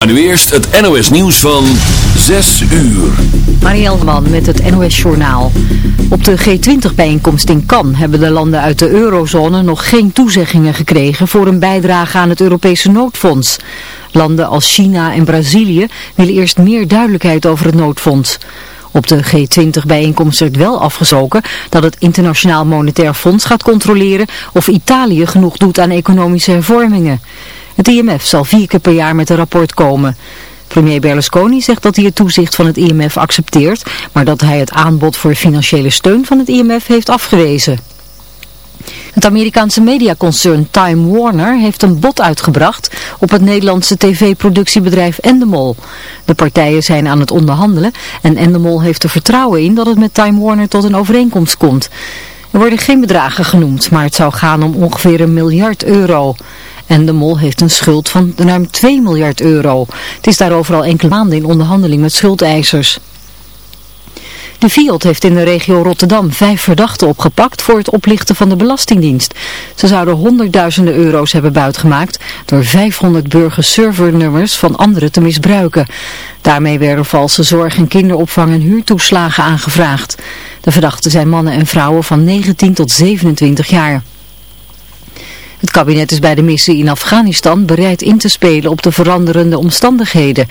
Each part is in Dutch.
Maar nu eerst het NOS nieuws van 6 uur. Marielle Man met het NOS Journaal. Op de G20-bijeenkomst in Cannes hebben de landen uit de eurozone nog geen toezeggingen gekregen voor een bijdrage aan het Europese noodfonds. Landen als China en Brazilië willen eerst meer duidelijkheid over het noodfonds. Op de G20-bijeenkomst werd wel afgesproken dat het Internationaal Monetair Fonds gaat controleren of Italië genoeg doet aan economische hervormingen. Het IMF zal vier keer per jaar met een rapport komen. Premier Berlusconi zegt dat hij het toezicht van het IMF accepteert, maar dat hij het aanbod voor financiële steun van het IMF heeft afgewezen. Het Amerikaanse mediaconcern Time Warner heeft een bod uitgebracht op het Nederlandse tv-productiebedrijf Endemol. De partijen zijn aan het onderhandelen en Endemol heeft er vertrouwen in dat het met Time Warner tot een overeenkomst komt. Er worden geen bedragen genoemd, maar het zou gaan om ongeveer een miljard euro. En de mol heeft een schuld van ruim 2 miljard euro. Het is daarover al enkele maanden in onderhandeling met schuldeisers. De Fiat heeft in de regio Rotterdam vijf verdachten opgepakt voor het oplichten van de Belastingdienst. Ze zouden honderdduizenden euro's hebben buitgemaakt door 500 burgerservernummers van anderen te misbruiken. Daarmee werden valse zorg- en kinderopvang en huurtoeslagen aangevraagd. De verdachten zijn mannen en vrouwen van 19 tot 27 jaar. Het kabinet is bij de missie in Afghanistan bereid in te spelen op de veranderende omstandigheden.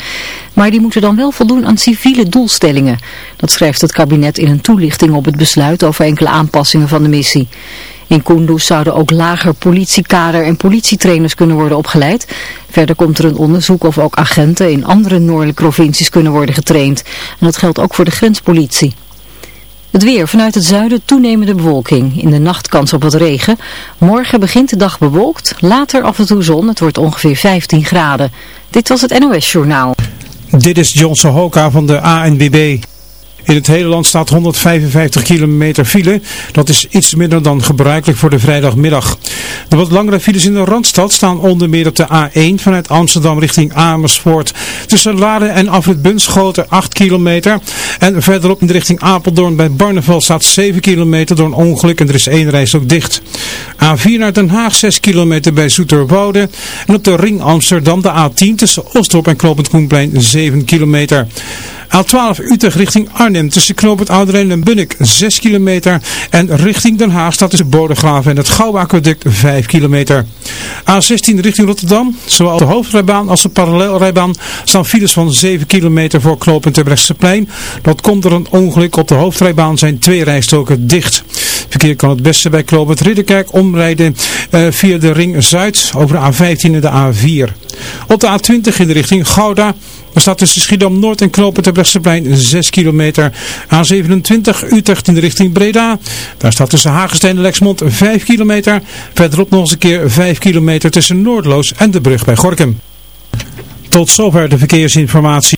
Maar die moeten dan wel voldoen aan civiele doelstellingen. Dat schrijft het kabinet in een toelichting op het besluit over enkele aanpassingen van de missie. In Kunduz zouden ook lager politiekader en politietrainers kunnen worden opgeleid. Verder komt er een onderzoek of ook agenten in andere noordelijke provincies kunnen worden getraind. En dat geldt ook voor de grenspolitie. Het weer vanuit het zuiden toenemende bewolking. In de nacht kans op wat regen. Morgen begint de dag bewolkt. Later af en toe zon. Het wordt ongeveer 15 graden. Dit was het NOS Journaal. Dit is John Sohoka van de ANBB. In het hele land staat 155 kilometer file. Dat is iets minder dan gebruikelijk voor de vrijdagmiddag. De wat langere files in de Randstad staan onder meer op de A1 vanuit Amsterdam richting Amersfoort. Tussen Laren en Afrit Bunschoten 8 kilometer. En verderop in de richting Apeldoorn bij Barneveld staat 7 kilometer door een ongeluk en er is één reis ook dicht. A4 naar Den Haag 6 kilometer bij Zoeterwoude. En op de ring Amsterdam de A10 tussen Ostrop en Klopend Koenplein 7 kilometer. A12 Utrecht richting Arnhem tussen Knoopend Ouderijn en Bunnik 6 kilometer. En richting Den Haag staat tussen Bodegraven en het Gouwaqueduct 5 kilometer. A16 richting Rotterdam, zowel de hoofdrijbaan als de parallelrijbaan staan files van 7 kilometer voor Knoopend Terbrechtseplein. Dat komt door een ongeluk op de hoofdrijbaan zijn twee rijstoken dicht. Verkeer kan het beste bij Knoopend Ridderkerk omrijden uh, via de Ring Zuid over de A15 en de A4. Op de A20 in de richting Gouda er staat tussen Schiedam Noord en Knopen Terbrechtseplein 6 kilometer. A27 Utrecht in de richting Breda. Daar staat tussen Hagenstein en Lexmond 5 kilometer. Verderop nog eens een keer 5 kilometer tussen Noordloos en de brug bij Gorkum. Tot zover de verkeersinformatie.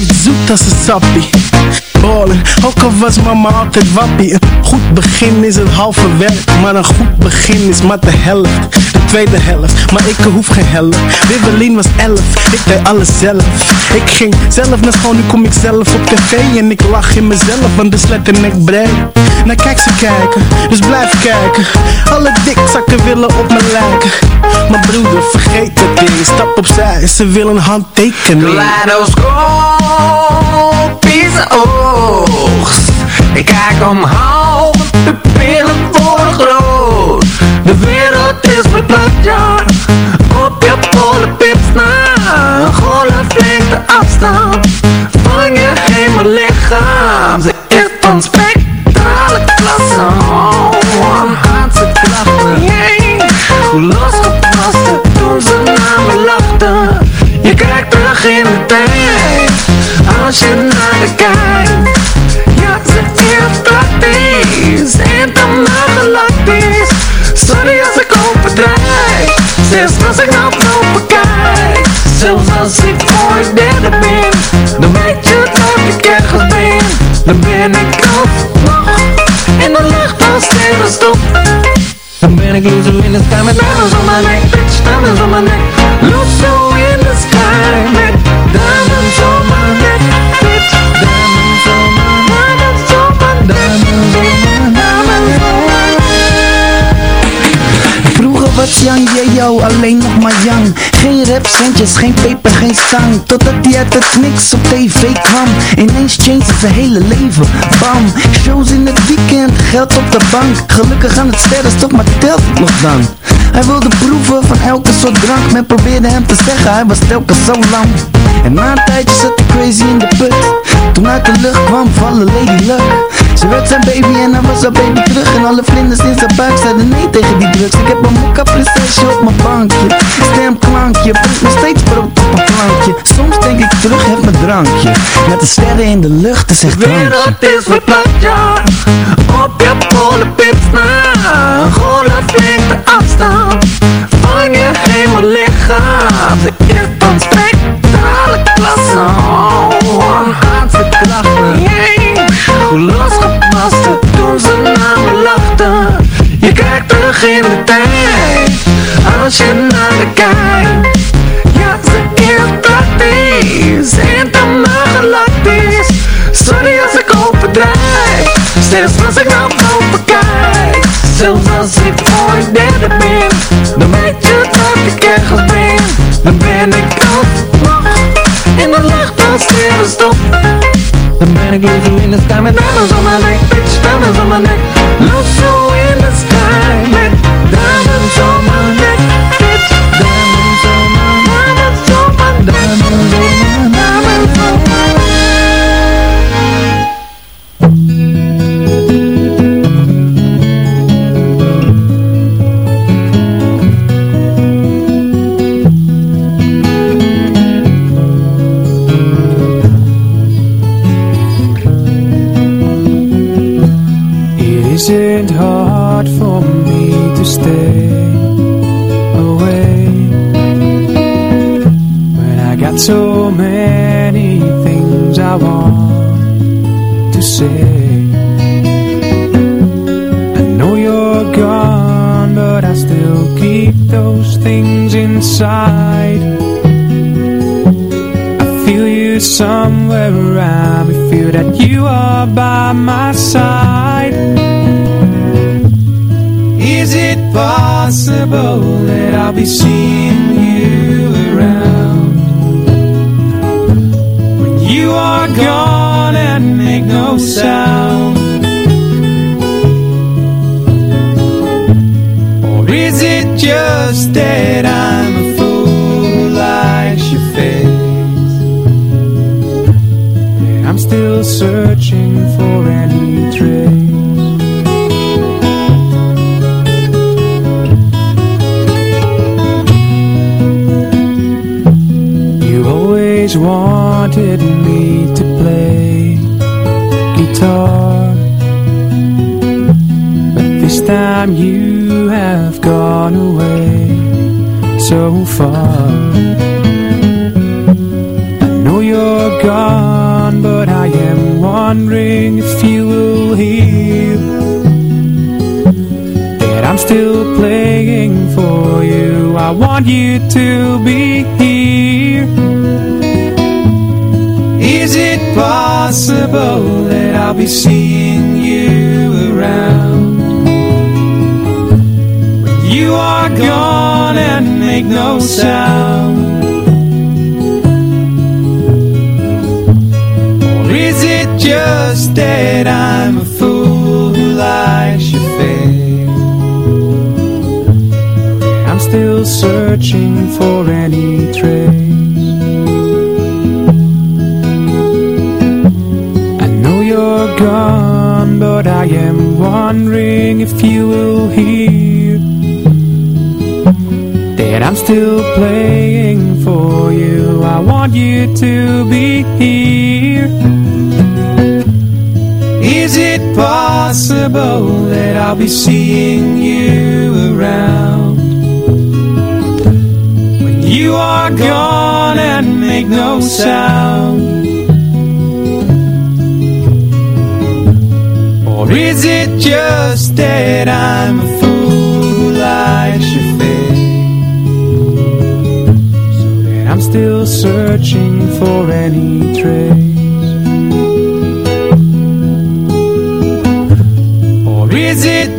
Zoet als een sappie. Ballen, ook al was mama altijd wappie. Een goed begin is het halve werk Maar een goed begin is maar de helft. De tweede helft, maar ik hoef geen helft. Wibbelin was elf, ik deed alles zelf. Ik ging zelf naar school, nu kom ik zelf op tv. En ik lach in mezelf, want de slet en ik breed Nou kijk ze kijken, dus blijf kijken. Alle dikzakken willen op me lijken. Maar broeder, vergeet ding Stap opzij, ze willen handtekening. Kaleidoscoop is oogst. Ik kijk omhoog, de pillen worden groot. De wereld is verplaatst, ja Zelfs als ik naar boven kijk Zelfs als ik ooit derde ben. Dan weet je dat ik ergens ben. Dan ben ik alsnog In de lucht als sterrenstof dan ben ik loser in the sky met diamonds on my neck Bitch, diamonds on my neck Loser in the sky met diamonds on my neck Bitch, diamonds diamonds on my diamonds on my diamonds on my Vroeger was yo, alleen nog maar young Geen rap centjes, geen peper, geen zang Totdat hij uit het niks op tv kwam. Ineens changed zijn hele leven, bam. Shows in het weekend, geld op de bank. Gelukkig aan het sterrenstof, maar telt het nog dan. Hij wilde proeven van elke soort drank. Men probeerde hem te zeggen, hij was telkens zo lang En na een tijdje zat hij crazy in de put Toen uit de lucht kwam vallen Lady Luck Ze werd zijn baby en hij was haar baby terug. En alle vlinders in zijn buik zeiden nee tegen die drugs. Ik heb een mokka prinsesje op mijn bankje. Stemklankje, brengt nog steeds brood op een plankje. Soms denk ik terug, heb mijn drankje. Met de sterren in de lucht, is echt De wereld is verplaatst, ja Op je polenpips na. Een golflengte afstand. Van je hemellichaam Ze Als je naar de kijkt. Ja, ze is praktisch En dan maar galactisch Sorry als ik overdrijf. Zelfs als ik naar boven kijk. Zelfs als ik ooit derde ben. Dan weet je dat ik ergens ben. Dan ben ik alsnog In de lucht als sterrenstof Dan ben ik loser in the sky Met diamonds on my neck Bitch, diamonds on my neck Loser in somewhere around. Me Feel that you are by my side. Is it possible that I'll be seeing you around? When you are gone and make no sound? Or is it just that I'm still searching for any trace. You always wanted me to play guitar But this time you have gone away so far. I know you're gone wondering if you will hear That I'm still playing for you. I want you to be here. Is it possible that I'll be seeing you around? When you are gone and make no sound just that I'm a fool who likes your face? I'm still searching for any trace. I know you're gone, but I am wondering if you will hear that I'm still playing for you. I want you to be here. Possible that I'll be seeing you around when you are gone and make no sound? Or is it just that I'm a fool who likes your face? So that I'm still searching for any trace.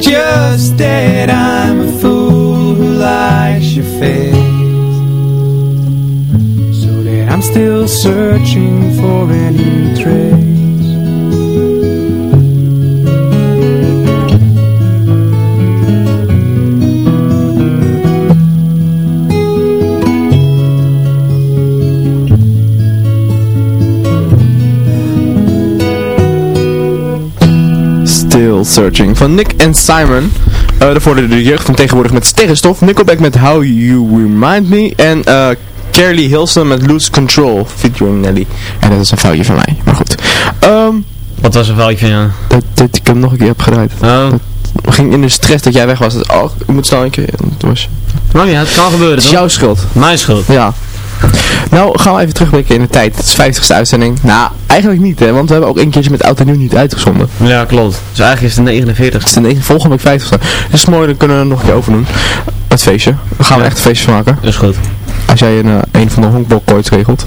Just that I'm a fool who likes your face? So that I'm still searching for any trace. Searching van Nick en Simon. Uh, daarvoor de, de jeugd van tegenwoordig met Sterrenstof. Nickelback met How You Remind Me. En uh, Carly Hilson met Lose Control. Featuring Nelly. En dat is een foutje van mij. Maar goed. Um, Wat was een foutje van jou? Dat, dat ik hem nog een keer heb gedraaid. Oh. Dat ging in de stress dat jij weg was. Dat, oh, ik moet snel een keer. Dat was... Nou ja, het kan gebeuren Het is toch? jouw schuld. Mijn schuld. Ja. Nou, gaan we even terugblikken in de tijd. Het is 50ste uitzending. Nou, eigenlijk niet hè, want we hebben ook een keertje met Oud en Nieuw niet uitgezonden. Ja, klopt. Dus eigenlijk is het de 49 Het is de volgende week 50ste. Dus mooi, dan kunnen we er nog een keer over doen. Het feestje. Daar gaan we Ja. echt een feestje van maken. Dat is goed. Als jij een, eh, een van de honkbalkooits regelt.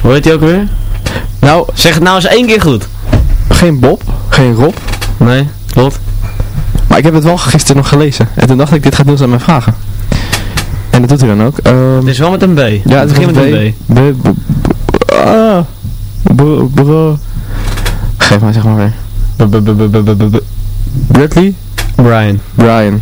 Hoe heet die ook weer? Nou, Zeg het nou eens één keer goed. geen Bob, geen Rob. Nee, klopt. Maar ik heb het wel gisteren nog gelezen. En toen dacht ik, dit gaat Niels aan mij vragen. En dat doet hij dan ook. Ehm, Het is wel met een B. ja, het begint met een B. B. B. B. B- Ah. B- B- Geef mij zeg maar weer. B- B- B- B- B- B- B- Bradley? Brian. Brian.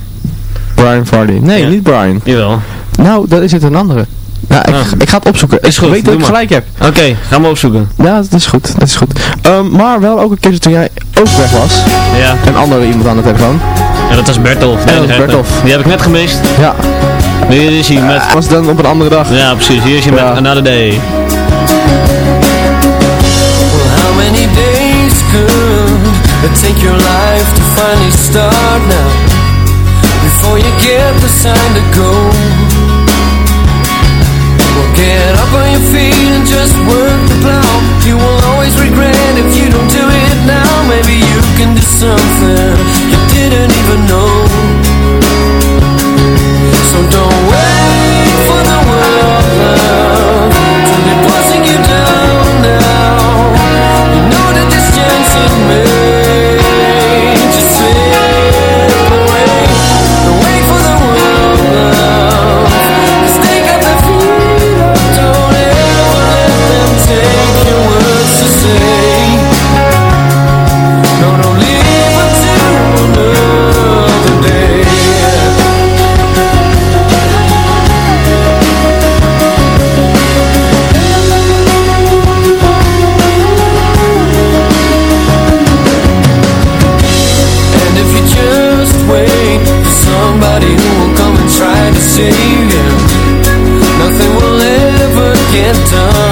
Brian Vardy. Nee, Ja. niet Brian. Jawel. Nou, dat is het een andere. Nou, ik, Ah. ik ga het opzoeken. Is goed, ik weet dat ik maar. gelijk heb. Oké, gaan we opzoeken. Ja, dat is goed. Dat is goed. Ehm, maar wel ook een keer toen jij ook weg was. Ja. Een andere iemand aan de telefoon. Ja, dat was Bertolf. dat was Bertolf. Die heb ik net gemist. Ja. Hier is hij met... Was dan op een andere dag. Ja, precies. Hier is hij Ja. met Another Day. Well, how many days could it take your life to finally start now? Before you get the sign to go. Well, get up on your feet and just work the plow. You will always regret if you don't do it now. Maybe you can do something you didn't even know. Nothing will ever get done.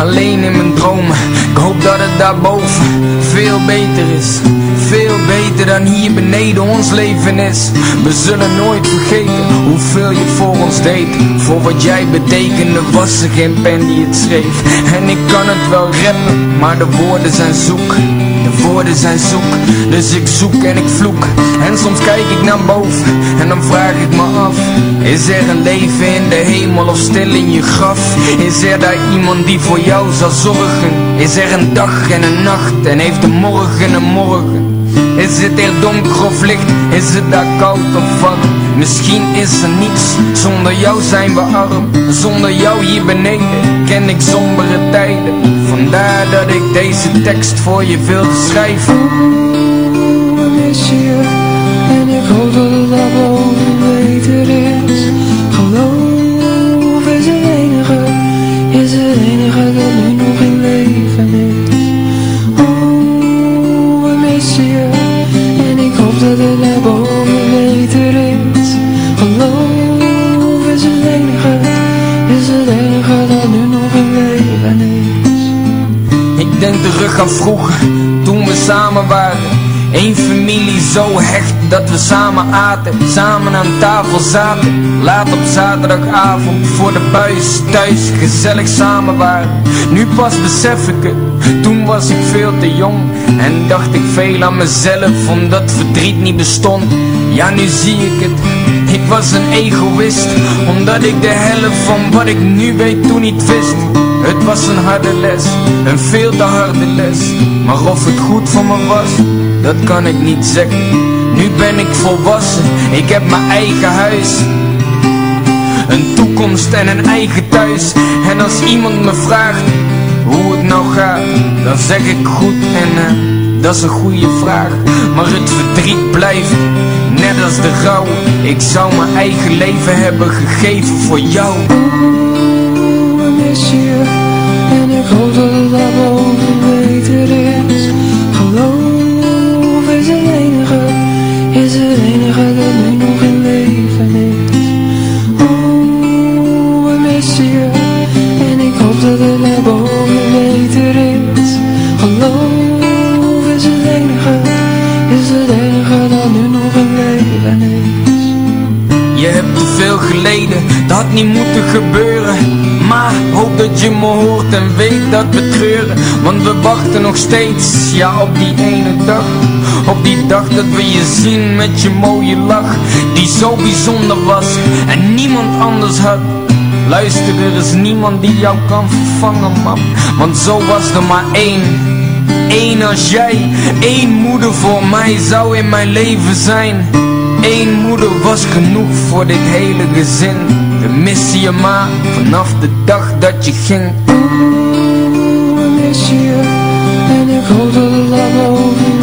Alleen in mijn dromen. Ik hoop dat het daarboven veel beter is. Veel beter dan hier beneden ons leven is. We zullen nooit vergeten hoeveel je voor ons deed Voor wat jij betekende was er geen pen die het schreef En ik kan het wel rappen, maar de woorden zijn zoek de woorden zijn zoek, dus ik zoek en ik vloek En soms kijk ik naar boven en dan vraag ik me af Is er een leven in de hemel of stil in je graf? Is er daar iemand die voor jou zal zorgen? Is er een dag en een nacht en heeft een morgen een morgen? Is het er donker of licht? Is het daar koud of warm? Misschien is er niets, zonder jou zijn we arm. Zonder jou hier beneden ken ik sombere tijden. Vandaar dat ik deze tekst voor je wilde schrijven terug aan vroeger, toen we samen waren. Eén familie zo hecht dat we samen aten Samen aan tafel zaten. Laat op zaterdagavond voor de buis thuis gezellig samen waren. Nu pas besef ik het Toen was ik veel te jong. En dacht ik veel aan mezelf Omdat verdriet niet bestond. Ja nu zie ik het Ik was een egoïst Omdat ik de helft van wat ik nu weet toen niet wist het was een harde les, een veel te harde les. Maar of het goed voor me was, dat kan ik niet zeggen. Nu ben ik volwassen, ik heb mijn eigen huis. Een toekomst en een eigen thuis. En als iemand me vraagt, hoe het nou gaat Dan zeg ik goed en eh, dat is een goede vraag. Maar het verdriet blijft, net als de rouw. Ik zou mijn eigen leven hebben gegeven voor jou mis je En ik hoop dat het daarboven beter is veel geleden, dat had niet moeten gebeuren. Maar hoop dat je me hoort en weet dat we treuren. Want we wachten nog steeds, ja op die ene dag. Op die dag dat we je zien met je mooie lach Die zo bijzonder was en niemand anders had. Luister, er is niemand die jou kan vervangen man Want zo was er maar één. Eén als jij, één moeder voor mij zou in mijn leven zijn Eén moeder was genoeg voor dit hele gezin. We missen je maar vanaf de dag dat je ging. Ik mis je en ik hoop dat het daarboven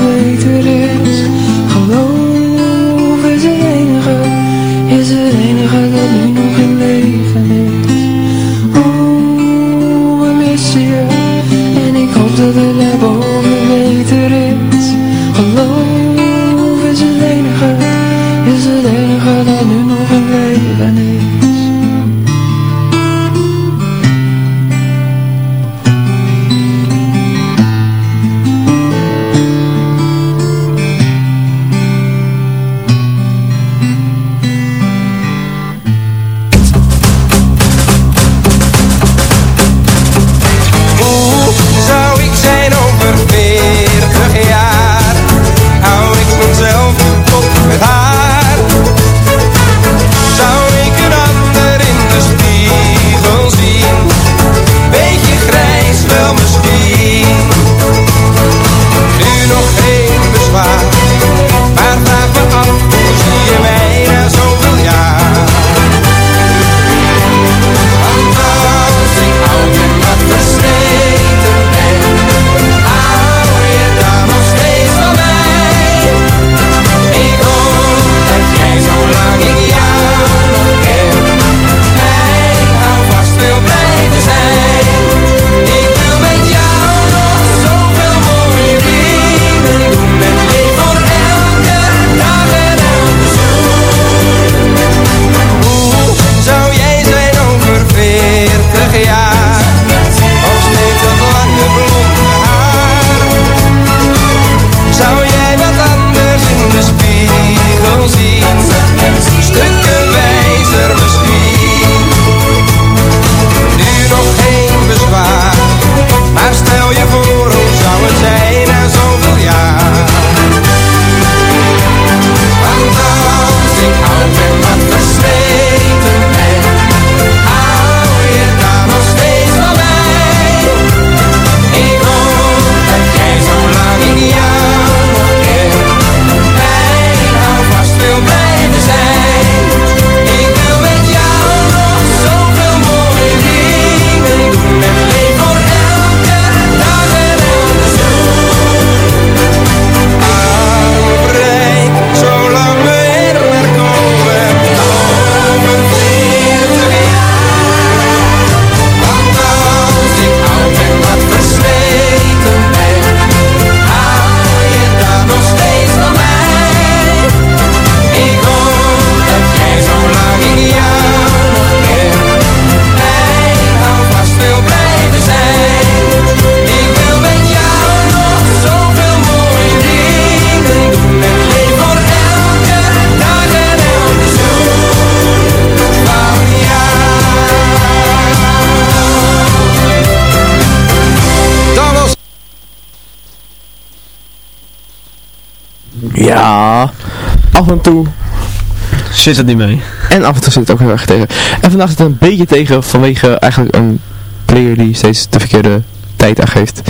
Zit het niet mee? En af en toe zit het ook heel erg tegen. En vandaag zit het een beetje tegen vanwege eigenlijk een player die steeds de verkeerde tijd aangeeft.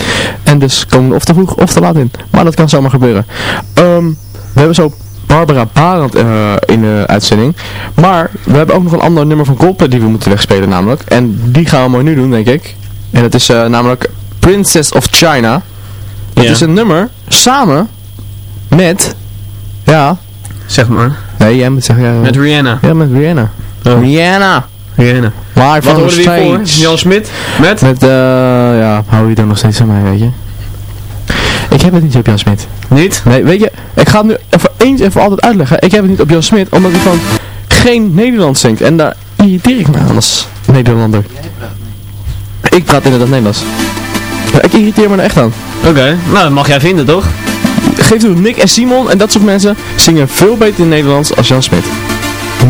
En dus komen we of te vroeg of te laat in. Maar dat kan zomaar gebeuren. Ehm, we hebben zo Barbara Barend eh, in de uitzending. Maar we hebben ook nog een ander nummer van Coldplay die we moeten wegspelen namelijk. En die gaan we maar nu doen denk ik. En dat is eh, namelijk Princess of China. Dat is een nummer samen met... Ja... Zeg maar. Nee, jij moet zeggen... ja, Met Rihanna. Ja, met Rihanna. Rihanna. Rihanna. Live Wat we hiervoor? stage. Jan Smit? Met? Met, eh, ja, hou je dan nog steeds van mij, weet je. Ik heb het niet op Jan Smit. Niet? Nee, weet je, ik ga het nu even eens en voor altijd uitleggen. Ik heb het niet op Jan Smit, omdat hij gewoon geen Nederlands zingt. En daar irriteer ik me aan als Nederlander. Ik praat inderdaad Nederlands. Maar ik irriteer me er echt aan. Oké, nou dat mag jij vinden toch? Geef toe, Nick en Simon en dat soort mensen zingen veel beter in Nederlands als Jan Smit.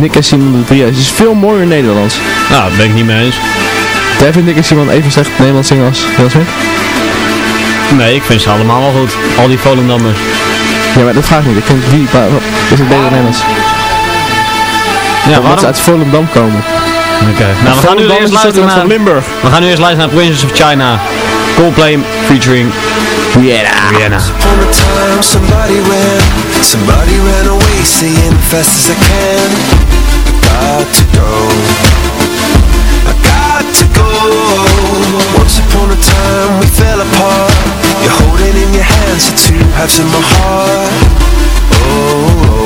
Nick en Simon de drie, het is veel mooier in Nederlands. Nou, daar ben ik niet mee eens. Jij vindt Nick en Simon even slecht Nederlands zingen als Jan Smit? Nee, ik vind ze allemaal wel goed. Al die Volendammers. Ja, maar dat vraag ik niet. Ik vind waar, is het beter Nederlands? Ja, waarom? ze uit Volendam komen. Oké. Nou, we gaan nu eerst is luisteren van naar... Limburg. We gaan nu eerst luisteren naar Princess of China. Coldplay featuring Rihanna. Rihanna. Upon a time somebody ran, somebody ran away saying fast as I can. I got to go. I got to go. Once upon a time we fell apart. You're holding in your hands the two halves of my heart. Oh. oh, oh.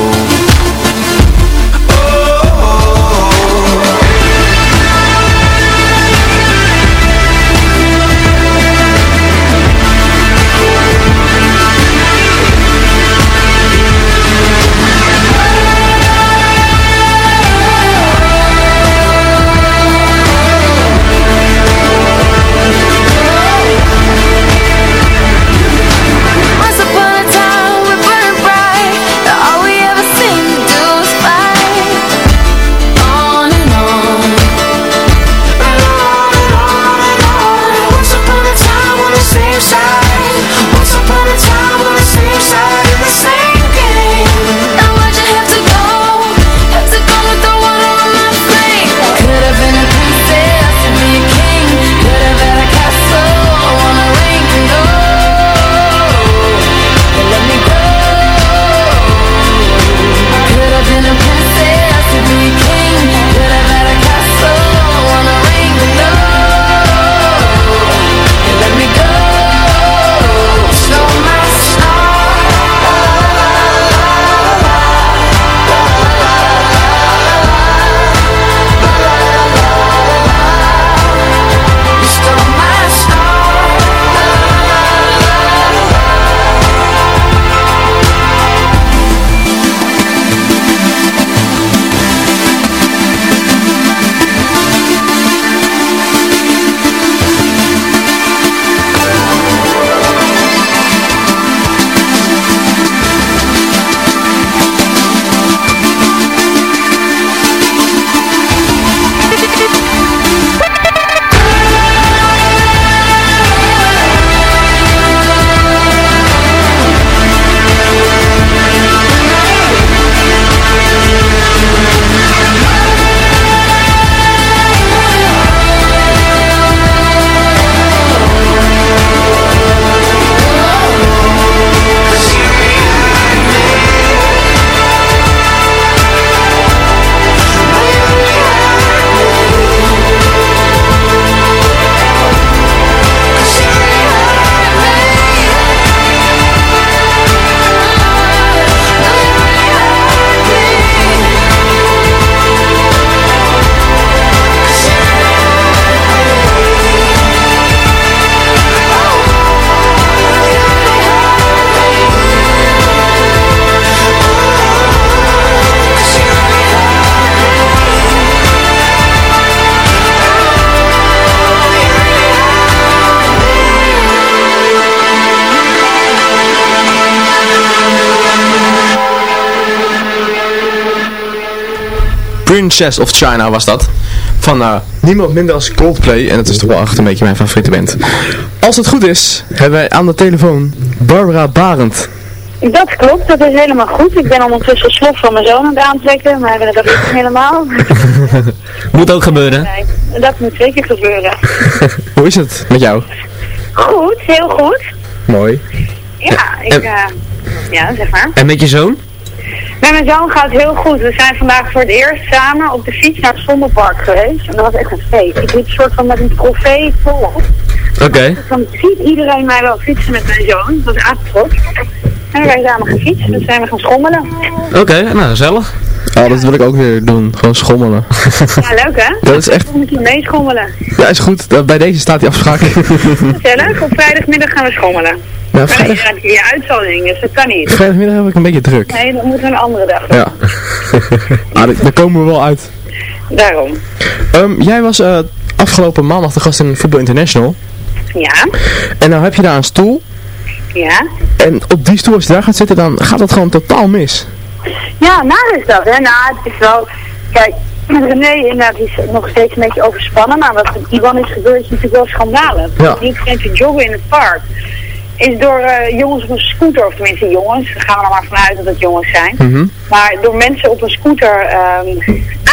Princess of China was dat. Van eh, niemand minder als Coldplay. En dat is toch wel echt een beetje mijn favoriete band. Als het goed is, hebben wij aan de telefoon Barbara Barend. Dat klopt, dat is helemaal goed. Ik ben ondertussen slof van mijn zoon aan het aantrekken, maar dat is niet helemaal. Moet ook gebeuren. Nee, dat moet zeker gebeuren. Hoe is het met jou? Goed, heel goed. Mooi. Ja, ik, En- eh, ja, zeg maar. En met je zoon? Met mijn zoon gaat het heel goed. We zijn vandaag voor het eerst samen op de fiets naar het Zonderpark geweest. En dat was echt een feest. Ik liep een soort van met een trofee vol. Oké. Dus dan ziet iedereen mij wel fietsen met mijn zoon. Dat is aardig En wij zijn samen gefietst, dus zijn we gaan schommelen. Oké, nou gezellig. Oh, dat wil ik ook weer doen. Gewoon schommelen. Ja, leuk hè? Dat is echt- Volgende keer meeschommelen. Ja, is goed. Dat- Bij deze staat hij afgeschakeld. Gezellig, op vrijdagmiddag gaan we schommelen. Ja, Maar vrijdag, dan je je uitzondering, dus dat kan niet. vrijdagmiddag heb ik een beetje druk. Nee, dan moeten we een andere dag doen. Ja. ah, daar- komen we wel uit. Daarom. Ehm, jij was eh, afgelopen maandag de gast in Football International. Ja, En nou heb je daar een stoel. ja. En op die stoel, als je daar gaat zitten, dan gaat dat gewoon totaal mis. Ja, naar is dat, hè. Nou, het is wel... Kijk, René inderdaad is nog steeds een beetje overspannen, maar wat met Ivan is gebeurd is natuurlijk wel schandalig. Ja. Die te joggen in het park. Is door eh, jongens op een scooter, of tenminste jongens, daar gaan we er maar vanuit dat het jongens zijn. Mhm. Maar door mensen op een scooter ehm,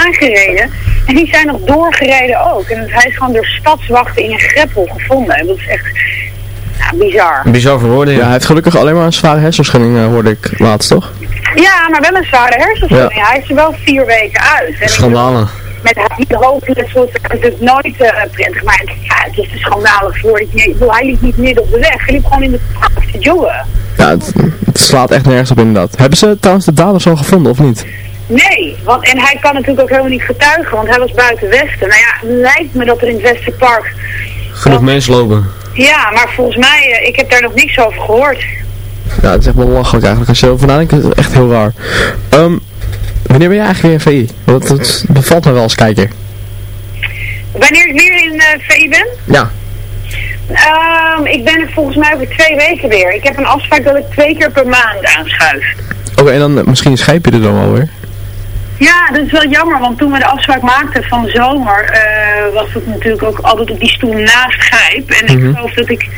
aangereden. En die zijn nog doorgereden ook. En hij is gewoon door stadswachten in een greppel gevonden. En dat is echt ja, bizar. Bizar voor woorden, Ja, hij heeft gelukkig alleen maar een zware hersenschudding, eh, hoorde ik laatst, toch? Ja, maar wel een zware hersenschudding. Hij is er wel vier weken uit. Schandalen. Met het hoofdletsel is het natuurlijk nooit eh prettig. Maar het, ja, het is te schandalig voor. ik bedoel, Hij liep niet midden op de weg. Hij liep gewoon in de park te joggen. Ja, het, het slaat echt nergens op inderdaad. Hebben ze trouwens de daders al gevonden, of niet? Nee, want, en hij kan natuurlijk ook helemaal niet getuigen, want hij was buiten Westen. Nou ja, lijkt me dat er in het Westerpark... Genoeg mensen lopen. Ja, maar volgens mij, eh, ik heb daar nog niks over gehoord. Ja, het is echt wel lachelijk eigenlijk. Als je erover nadenkt, is het echt heel raar. Ehm, wanneer ben je eigenlijk weer in VI? Want dat bevalt me wel als kijker. Wanneer ik weer in eh VI ben? Ja. Ehm, ik ben er volgens mij over twee weken weer. Ik heb een afspraak dat ik twee keer per maand aanschuif. Oké, en dan misschien scheep je er dan wel weer. Ja, dat is wel jammer, want toen we de afspraak maakten van de zomer, eh, was het natuurlijk ook altijd op die stoel naast Gijp. En Mhm. ik geloof dat ik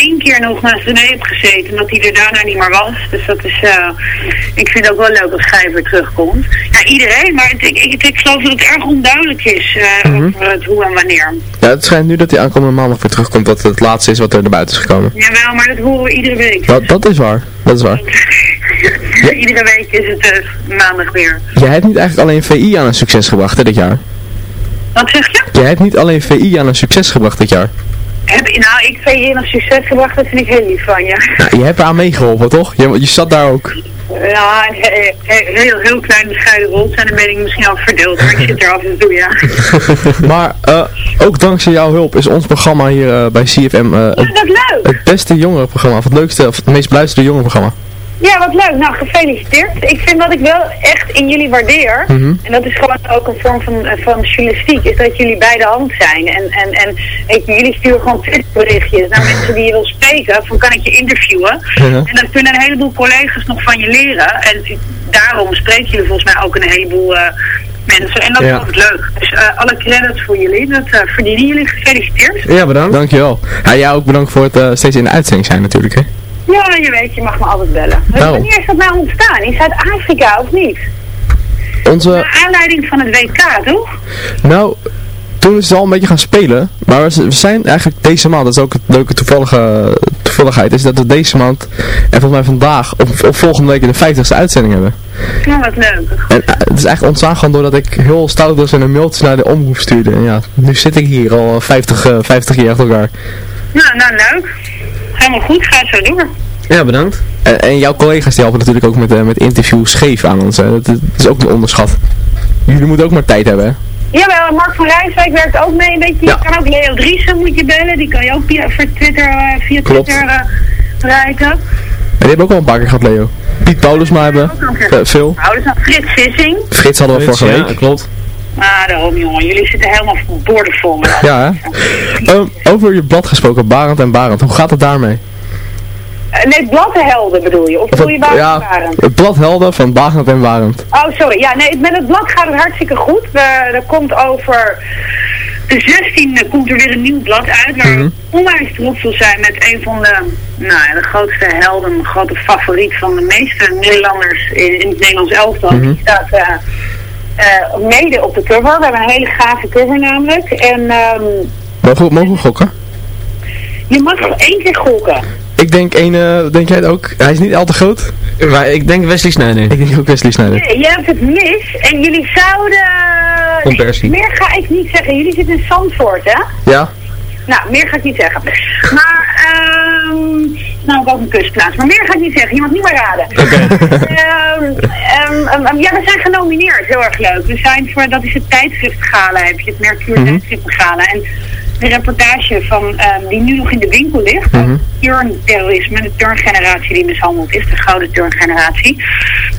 één keer nog naast René heb gezeten, dat hij er daarna niet meer was. Dus dat is, eh, ik vind het ook wel leuk als Gijp weer terugkomt. Ja, iedereen, maar het- ik, ik, ik geloof dat het erg onduidelijk is eh, Mhm. over het hoe en wanneer. Ja, het schijnt nu dat hij aankomende maandag weer terugkomt. Dat het het laatste is wat er naar buiten is gekomen. Jawel, maar dat horen we iedere week. Dat, dat is waar. Dat is waar. iedere week is het eh, maandag weer. Jij hebt niet eigenlijk alleen VI aan een succes gebracht hè, dit jaar. Wat zeg je? Jij hebt niet alleen VI aan een succes gebracht dit jaar. Heb, nou, ik vind je een succes gebracht, dat vind ik heel lief van je. Nou, je hebt eraan meegeholpen, toch? Je, je zat daar ook. Ja, een he- he- heel, heel klein bescheiden rol zijn, dan ben ik misschien al verdeeld, maar ik zit er af en toe, ja. maar eh, ook dankzij jouw hulp is ons programma hier eh, bij CFM eh, dat leuk. het beste jongerenprogramma. Of het leukste, of het meest beluisterde jongerenprogramma. Ja, wat leuk. Nou, gefeliciteerd. Ik vind wat ik wel echt in jullie waardeer, Mhm. en dat is gewoon ook een vorm van, eh, van journalistiek, is dat jullie bij de hand zijn. En, en, en weet je, jullie sturen gewoon Twitterberichtjes naar mensen die je wil spreken, van kan ik je interviewen. En dan kunnen een heleboel collega's nog van je leren. En daarom spreken jullie volgens mij ook een heleboel eh, mensen. En dat Ja. is altijd leuk. Dus eh, alle credits voor jullie. Dat eh, verdienen jullie. Gefeliciteerd. Ja, bedankt. Dankjewel. Ja, jij ook bedankt voor het eh, steeds in de uitzending zijn natuurlijk, hè. Ja, je weet, je mag me altijd bellen. Nou. Wanneer is dat nou ontstaan? In Zuid-Afrika of niet? Onze, Naar aanleiding van het WK, toch? nou, toen is het al een beetje gaan spelen. Maar we, zijn eigenlijk deze maand, dat is ook het leuke toevallige, toevalligheid, is dat we deze maand en volgens mij vandaag of, of volgende week de 50ste uitzending hebben. Ja, wat leuk. En eh, het is eigenlijk ontstaan gewoon doordat ik heel stout was en een mailtje naar de omroep stuurde. En ja, nu zit ik hier al 50, eh, 50 jaar achter elkaar. Nou, nou leuk. Helemaal goed, ga zo door. Ja, bedankt. En, en jouw collega's die helpen natuurlijk ook met, eh, met interviews scheef aan ons. Hè. Dat, dat is ook een onderschat. Jullie moeten ook maar tijd hebben, hè? Jawel, Mark van Rijswijk werkt ook mee een beetje. Je Ja. kan ook Leo Driessen moet je bellen. Die kan je ook via, voor Twitter, eh, via Klopt. Twitter eh, bereiken. En die hebben ook al een paar keer gehad, Leo. Piet Paulus maar hebben. Is dan Frits Vissing. Frits hadden we Frits, vorige ja, week. klopt. Daarom jongen. Jullie zitten helemaal boordevol. Ja, hè? Ehm, over je blad gesproken, Barend en Barend. Hoe gaat het daarmee? Eh, nee, bladdenhelden bedoel je? Of bedoel je waar ja, het blad Helden van Barend en Barend. Oh, sorry. Ja, nee, met het blad gaat het hartstikke goed. We, er komt over de 16e komt er weer een nieuw blad uit waar we onwijs trots op zijn met een van de, nou, de grootste helden, grote favoriet van de meeste Nederlanders in, in het Nederlands elftal. Die staat eh, mede op de cover. We hebben een hele gave cover namelijk. En ehm, Mogen we, mogen we gokken? je mag nog één keer gokken. Ik denk een, eh, denk jij het ook? Hij is niet al te groot. Maar ik denk Wesley Sneijder. Ik denk ook Wesley Sneijder. Nee, je hebt het mis en jullie zouden... Persie. meer ga ik niet zeggen. Jullie zitten in Zandvoort, hè? Ja? Nou, meer ga ik niet zeggen. Maar, ehm nou, ook een kustplaats. Maar meer ga ik niet zeggen. Je mag niet meer raden. Ehm, ehm, ehm, ja, we zijn genomineerd. Heel erg leuk. We zijn voor, dat is het tijdschriftgala, heb je het Mercure Mhm. tijdschriftgala. En de reportage van, die nu nog in de winkel ligt, Mhm. turnterrorisme, de turngeneratie die mishandeld is, de gouden turngeneratie.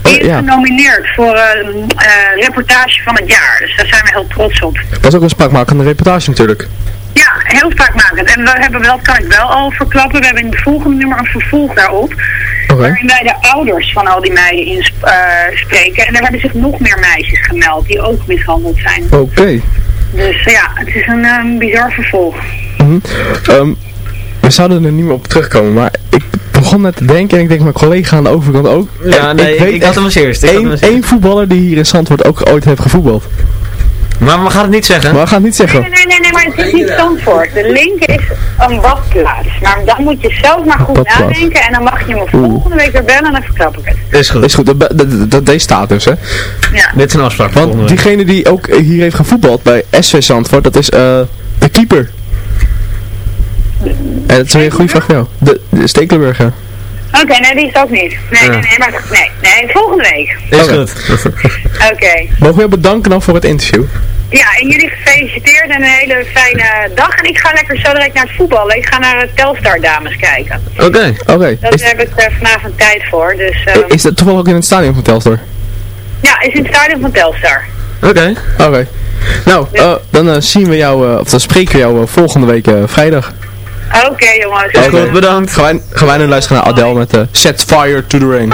Die Oh, is ja. genomineerd voor ehm, eh, reportage van het jaar. Dus daar zijn we heel trots op. Dat is ook een spraakmakende reportage natuurlijk. Heel spraakmakend. En we hebben, dat kan ik wel al verklappen, we hebben in het volgende nummer een vervolg daarop. Oké. Waarin wij de ouders van al die meiden inspreken. en er hebben zich nog meer meisjes gemeld die ook mishandeld zijn. Oké. Dus ja, het is een ehm, bizar vervolg. Mhm. Ehm, we zouden er niet meer op terugkomen, maar ik begon net te denken en ik denk mijn collega aan de overkant ook. Ja, En nee, ik- weet ik had hem als eerst, ik had hem één, als eerst. één voetballer die hier in Zandvoort ook ooit heeft gevoetbald. Maar we gaan het niet zeggen. Maar we gaan het niet zeggen. Nee, nee, nee, nee, maar het is niet Zandvoort. De link is een badplaats. Maar dan moet je zelf maar goed Badplaats. nadenken en dan mag je me volgende week weer bellen en dan verklap ik het. Is goed. Is goed, dat, dat, dat, deze staat dus hè. Ja. Dit is een afspraak Want week. diegene die ook hier heeft gevoetbald bij SV Zandvoort, dat is eh de keeper. En dat is weer een goede vraag voor jou. De, de Stekelenburg, ja. Oké, nee, die is ook niet. Nee, Ja. nee, nee, maar nee, nee, volgende week. Is Oké. goed. Oké. Mogen we bedanken dan voor het interview? Ja, en jullie gefeliciteerd en een hele fijne dag. En ik ga lekker zo direct naar het voetballen. Ik ga naar de Telstar dames kijken. Oké. Oké. Daar Is, heb ik eh, vanavond tijd voor. Dus eh, is dat toevallig ook in het stadion van Telstar? ja, is in het stadion van Telstar. Oké. Oké. Nou, eh, dan zien we jou, eh, of dan spreken we jou volgende week vrijdag. Oké jongens. Oké. bedankt. Gaan wij, gaan wij nu luisteren naar Adele met eh, Set Fire to the Rain.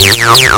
Yeah.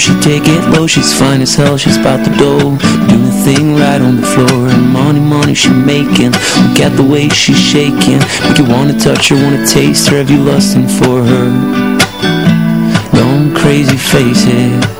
she take it low She's fine as hell, she's about the dough. Doing the thing right on the floor And money, money she making. Look at the way she's shaking. Make you wanna touch her, wanna taste her Have you lusting for her? Going crazy, face it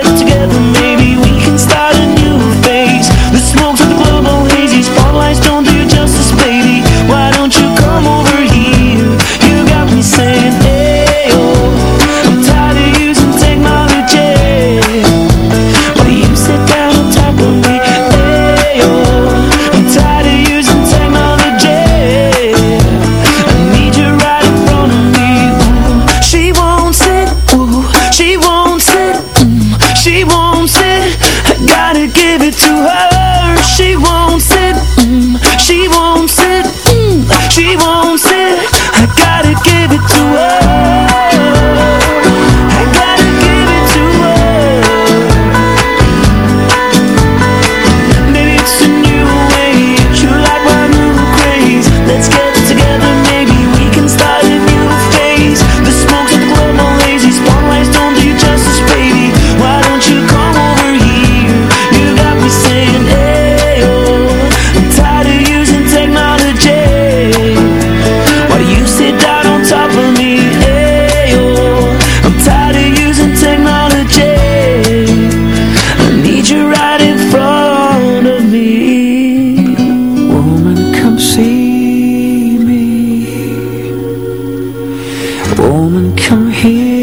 Woman, come here.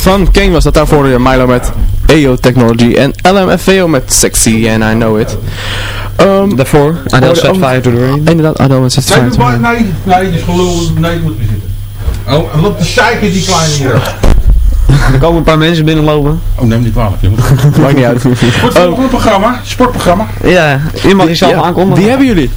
Van Kane was dat daarvoor de Milo met EO Technology en LMFAO met Sexy and I Know It. Um, daarvoor Adele Set Fire to the Rain. Inderdaad, Adele Set Nee, Fire to the Rain. nee, nee, die is gelul. Nee, die moet weer zitten. Oh, en loopt de zeiken die kleine hier. Er komen een paar mensen binnenlopen. Oh, neem niet kwalijk. Je moet... Maakt niet uit. Goed voor een programma, sportprogramma. Ja, je mag jezelf Ja, aankondigen. Die hebben jullie.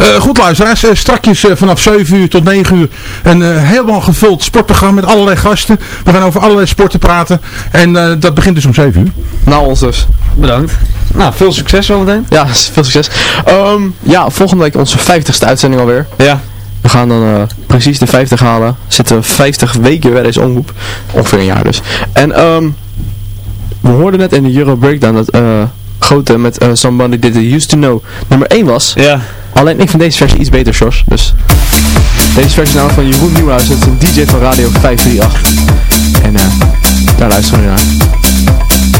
Eh, goed luisteraars, eh, strakjes eh, vanaf 7 uur tot 9 uur een eh, helemaal gevuld sportprogramma met allerlei gasten. We gaan over allerlei sporten praten en eh, dat begint dus om 7 uur. Nou ons dus. Bedankt. Nou, veel succes zometeen. Ja, veel succes. Ehm, ja, volgende week onze 50ste uitzending alweer. Ja. We gaan dan eh, precies de 50 halen. Zitten 50 weken bij deze omroep. Ongeveer een jaar dus. En ehm, we hoorden net in de Euro Breakdown dat eh Grote met eh, Somebody Did It Used To Know nummer 1 was. Ja. Alleen ik vind deze versie iets beter, Jos. Dus deze versie is namelijk van Jeroen Nieuwhuis. Dat is een DJ van Radio 538. En eh, daar luisteren we naar.